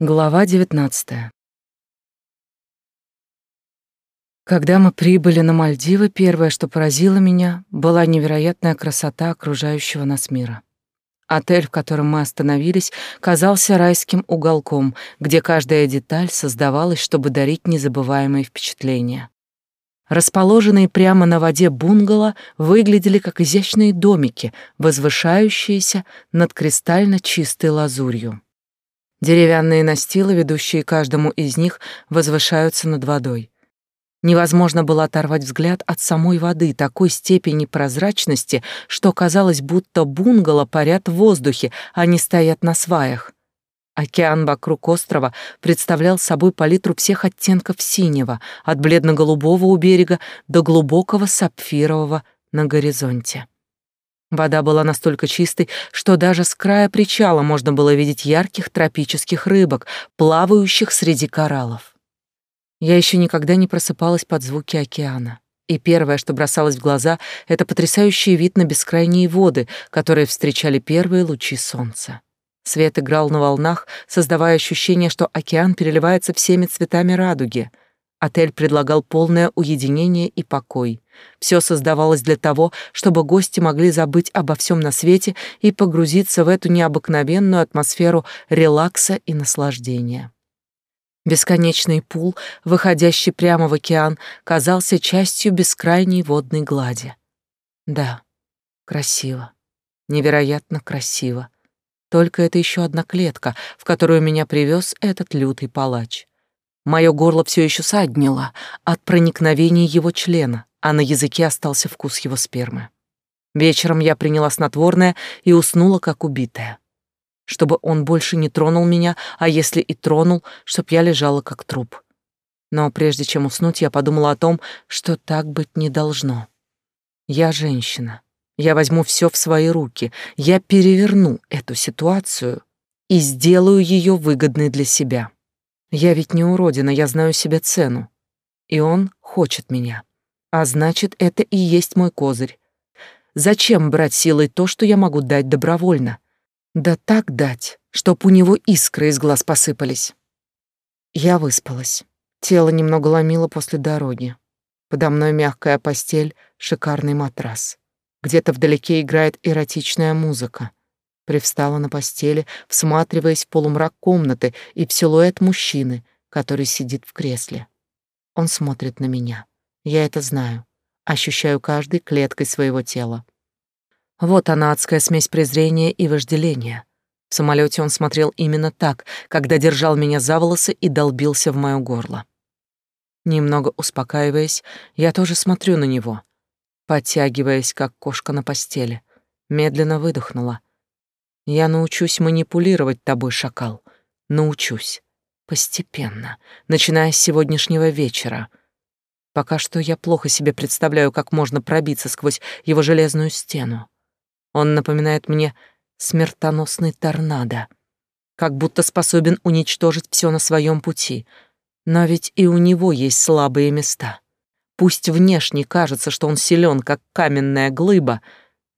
Глава 19. Когда мы прибыли на Мальдивы, первое, что поразило меня, была невероятная красота окружающего нас мира. Отель, в котором мы остановились, казался райским уголком, где каждая деталь создавалась, чтобы дарить незабываемые впечатления. Расположенные прямо на воде бунгало выглядели как изящные домики, возвышающиеся над кристально чистой лазурью. Деревянные настилы, ведущие каждому из них, возвышаются над водой. Невозможно было оторвать взгляд от самой воды такой степени прозрачности, что казалось, будто бунгало парят в воздухе, а не стоят на сваях. Океан вокруг острова представлял собой палитру всех оттенков синего, от бледно-голубого у берега до глубокого сапфирового на горизонте. Вода была настолько чистой, что даже с края причала можно было видеть ярких тропических рыбок, плавающих среди кораллов. Я еще никогда не просыпалась под звуки океана. И первое, что бросалось в глаза, это потрясающий вид на бескрайние воды, которые встречали первые лучи солнца. Свет играл на волнах, создавая ощущение, что океан переливается всеми цветами радуги — Отель предлагал полное уединение и покой. Все создавалось для того, чтобы гости могли забыть обо всем на свете и погрузиться в эту необыкновенную атмосферу релакса и наслаждения. Бесконечный пул, выходящий прямо в океан, казался частью бескрайней водной глади. Да, красиво, невероятно красиво. Только это еще одна клетка, в которую меня привез этот лютый палач. Мое горло все еще саднило от проникновения его члена, а на языке остался вкус его спермы. Вечером я приняла снотворное и уснула, как убитая. Чтобы он больше не тронул меня, а если и тронул, чтоб я лежала, как труп. Но прежде чем уснуть, я подумала о том, что так быть не должно. Я женщина. Я возьму все в свои руки. Я переверну эту ситуацию и сделаю ее выгодной для себя. Я ведь не уродина, я знаю себе цену. И он хочет меня. А значит, это и есть мой козырь. Зачем брать силой то, что я могу дать добровольно? Да так дать, чтоб у него искры из глаз посыпались. Я выспалась. Тело немного ломило после дороги. Подо мной мягкая постель, шикарный матрас. Где-то вдалеке играет эротичная музыка привстала на постели, всматриваясь в полумрак комнаты и в силуэт мужчины, который сидит в кресле. Он смотрит на меня. Я это знаю. Ощущаю каждой клеткой своего тела. Вот она, адская смесь презрения и вожделения. В самолете он смотрел именно так, когда держал меня за волосы и долбился в моё горло. Немного успокаиваясь, я тоже смотрю на него, подтягиваясь, как кошка на постели. Медленно выдохнула, я научусь манипулировать тобой, шакал. Научусь. Постепенно, начиная с сегодняшнего вечера. Пока что я плохо себе представляю, как можно пробиться сквозь его железную стену. Он напоминает мне смертоносный торнадо, как будто способен уничтожить все на своем пути. Но ведь и у него есть слабые места. Пусть внешне кажется, что он силен, как каменная глыба,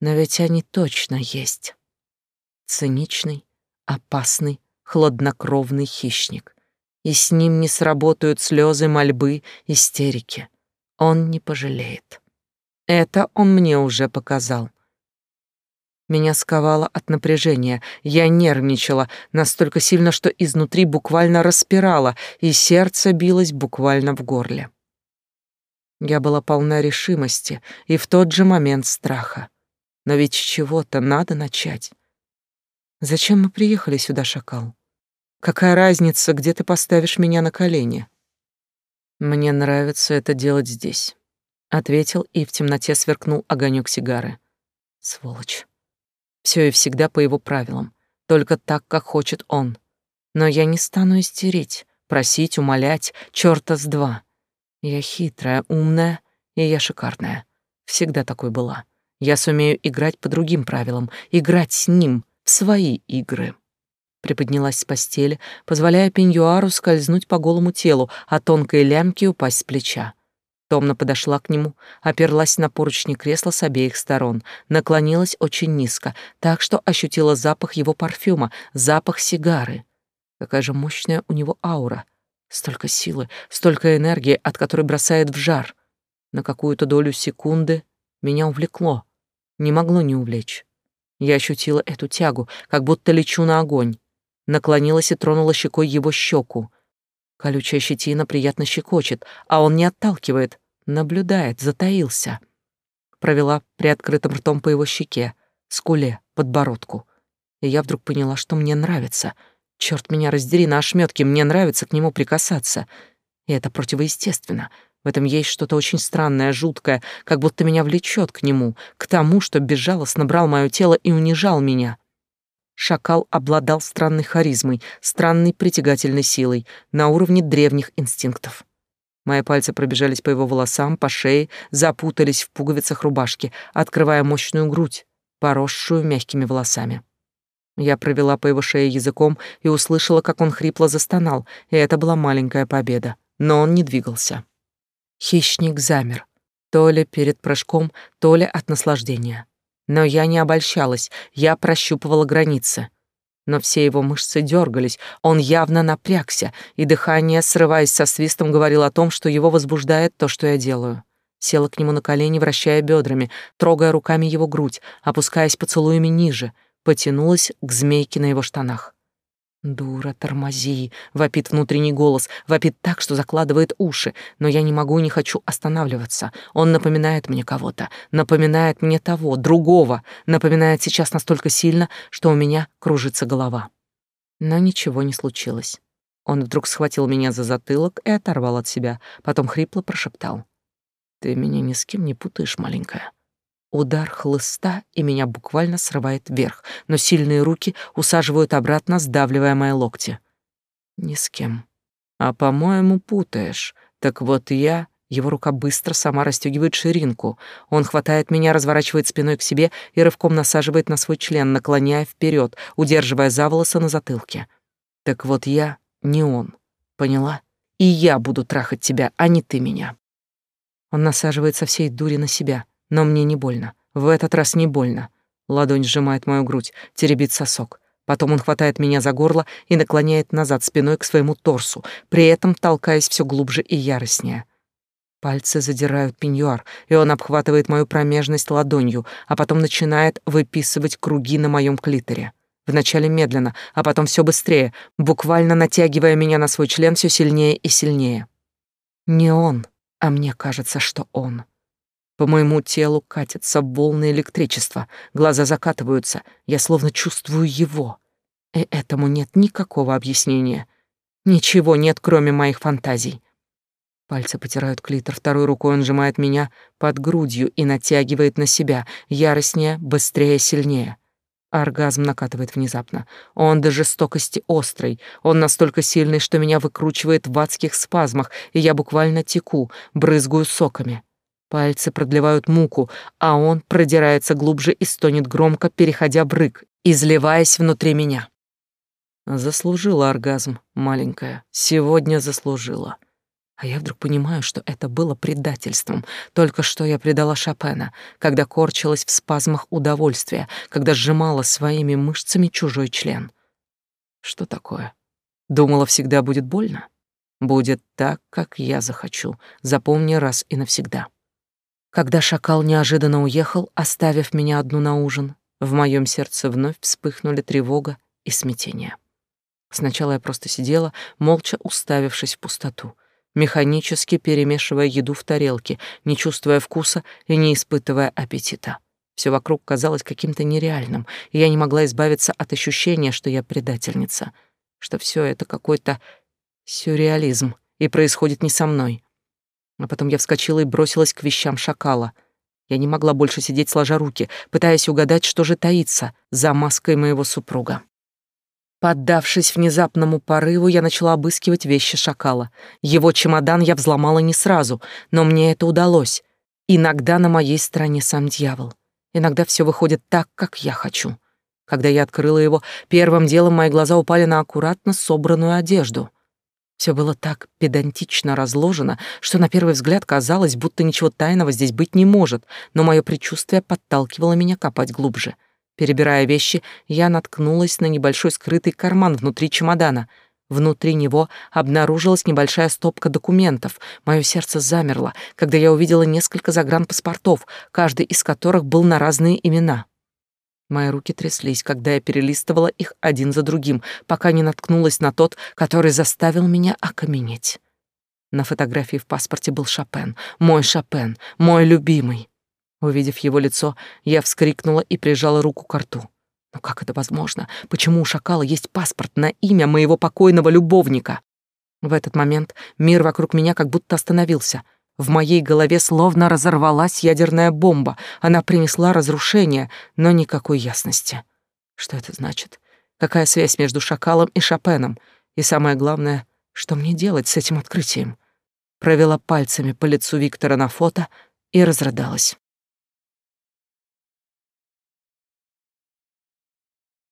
но ведь они точно есть циничный, опасный, хладнокровный хищник. И с ним не сработают слезы, мольбы, истерики. Он не пожалеет. Это он мне уже показал. Меня сковало от напряжения. Я нервничала настолько сильно, что изнутри буквально распирало, и сердце билось буквально в горле. Я была полна решимости и в тот же момент страха. Но ведь с чего-то надо начать. Зачем мы приехали сюда, шакал? Какая разница, где ты поставишь меня на колени? Мне нравится это делать здесь, ответил и в темноте сверкнул огонек сигары. Сволочь. Все и всегда по его правилам, только так, как хочет он. Но я не стану истерить, просить, умолять, чёрта с два. Я хитрая, умная, и я шикарная. Всегда такой была. Я сумею играть по другим правилам, играть с ним, свои игры. Приподнялась с постели, позволяя пеньюару скользнуть по голому телу, а тонкой лямке упасть с плеча. Томно подошла к нему, оперлась на поручни кресла с обеих сторон, наклонилась очень низко, так что ощутила запах его парфюма, запах сигары. Какая же мощная у него аура. Столько силы, столько энергии, от которой бросает в жар. На какую-то долю секунды меня увлекло. Не могло не увлечь. Я ощутила эту тягу, как будто лечу на огонь. Наклонилась и тронула щекой его щеку. Колючая щетина приятно щекочет, а он не отталкивает, наблюдает, затаился. Провела приоткрытым ртом по его щеке, скуле, подбородку. И я вдруг поняла, что мне нравится. Черт меня раздери на ошметки, мне нравится к нему прикасаться. И это противоестественно. В этом есть что-то очень странное, жуткое, как будто меня влечет к нему, к тому, что безжалостно брал мое тело и унижал меня. Шакал обладал странной харизмой, странной притягательной силой на уровне древних инстинктов. Мои пальцы пробежались по его волосам, по шее, запутались в пуговицах рубашки, открывая мощную грудь, поросшую мягкими волосами. Я провела по его шее языком и услышала, как он хрипло застонал, и это была маленькая победа. Но он не двигался. Хищник замер, то ли перед прыжком, то ли от наслаждения. Но я не обольщалась, я прощупывала границы. Но все его мышцы дергались, он явно напрягся, и дыхание, срываясь со свистом, говорило о том, что его возбуждает то, что я делаю. Села к нему на колени, вращая бедрами, трогая руками его грудь, опускаясь поцелуями ниже, потянулась к змейке на его штанах. «Дура, тормози!» — вопит внутренний голос, вопит так, что закладывает уши, но я не могу и не хочу останавливаться. Он напоминает мне кого-то, напоминает мне того, другого, напоминает сейчас настолько сильно, что у меня кружится голова. Но ничего не случилось. Он вдруг схватил меня за затылок и оторвал от себя, потом хрипло прошептал. «Ты меня ни с кем не путаешь, маленькая. Удар хлыста, и меня буквально срывает вверх, но сильные руки усаживают обратно, сдавливая мои локти. Ни с кем. А, по-моему, путаешь. Так вот я... Его рука быстро сама расстегивает ширинку. Он хватает меня, разворачивает спиной к себе и рывком насаживает на свой член, наклоняя вперед, удерживая за волосы на затылке. Так вот я не он. Поняла? И я буду трахать тебя, а не ты меня. Он насаживает со всей дури на себя — но мне не больно. В этот раз не больно. Ладонь сжимает мою грудь, теребит сосок. Потом он хватает меня за горло и наклоняет назад спиной к своему торсу, при этом толкаясь все глубже и яростнее. Пальцы задирают пеньюар, и он обхватывает мою промежность ладонью, а потом начинает выписывать круги на моем клиторе. Вначале медленно, а потом все быстрее, буквально натягивая меня на свой член все сильнее и сильнее. Не он, а мне кажется, что он. По моему телу катятся волны электричества, глаза закатываются, я словно чувствую его. И этому нет никакого объяснения. Ничего нет, кроме моих фантазий. Пальцы потирают клитор, второй рукой он сжимает меня под грудью и натягивает на себя, яростнее, быстрее, сильнее. Оргазм накатывает внезапно. Он до жестокости острый. Он настолько сильный, что меня выкручивает в адских спазмах, и я буквально теку, брызгаю соками. Пальцы продлевают муку, а он продирается глубже и стонет громко, переходя в рык, изливаясь внутри меня. Заслужила оргазм, маленькая. Сегодня заслужила. А я вдруг понимаю, что это было предательством. Только что я предала Шопена, когда корчилась в спазмах удовольствия, когда сжимала своими мышцами чужой член. Что такое? Думала, всегда будет больно? Будет так, как я захочу. Запомни раз и навсегда. Когда шакал неожиданно уехал, оставив меня одну на ужин, в моем сердце вновь вспыхнули тревога и смятение. Сначала я просто сидела, молча уставившись в пустоту, механически перемешивая еду в тарелке, не чувствуя вкуса и не испытывая аппетита. Все вокруг казалось каким-то нереальным, и я не могла избавиться от ощущения, что я предательница, что все это какой-то сюрреализм и происходит не со мной, а потом я вскочила и бросилась к вещам шакала. Я не могла больше сидеть сложа руки, пытаясь угадать, что же таится за маской моего супруга. Поддавшись внезапному порыву, я начала обыскивать вещи шакала. Его чемодан я взломала не сразу, но мне это удалось. Иногда на моей стороне сам дьявол. Иногда все выходит так, как я хочу. Когда я открыла его, первым делом мои глаза упали на аккуратно собранную одежду — все было так педантично разложено, что на первый взгляд казалось, будто ничего тайного здесь быть не может, но мое предчувствие подталкивало меня копать глубже. Перебирая вещи, я наткнулась на небольшой скрытый карман внутри чемодана. Внутри него обнаружилась небольшая стопка документов. Мое сердце замерло, когда я увидела несколько загранпаспортов, каждый из которых был на разные имена. Мои руки тряслись, когда я перелистывала их один за другим, пока не наткнулась на тот, который заставил меня окаменеть. На фотографии в паспорте был Шопен, мой Шопен, мой любимый. Увидев его лицо, я вскрикнула и прижала руку к рту. Но как это возможно? Почему у шакала есть паспорт на имя моего покойного любовника? В этот момент мир вокруг меня как будто остановился. В моей голове словно разорвалась ядерная бомба. Она принесла разрушение, но никакой ясности. Что это значит? Какая связь между шакалом и Шопеном? И самое главное, что мне делать с этим открытием? Провела пальцами по лицу Виктора на фото и разрыдалась.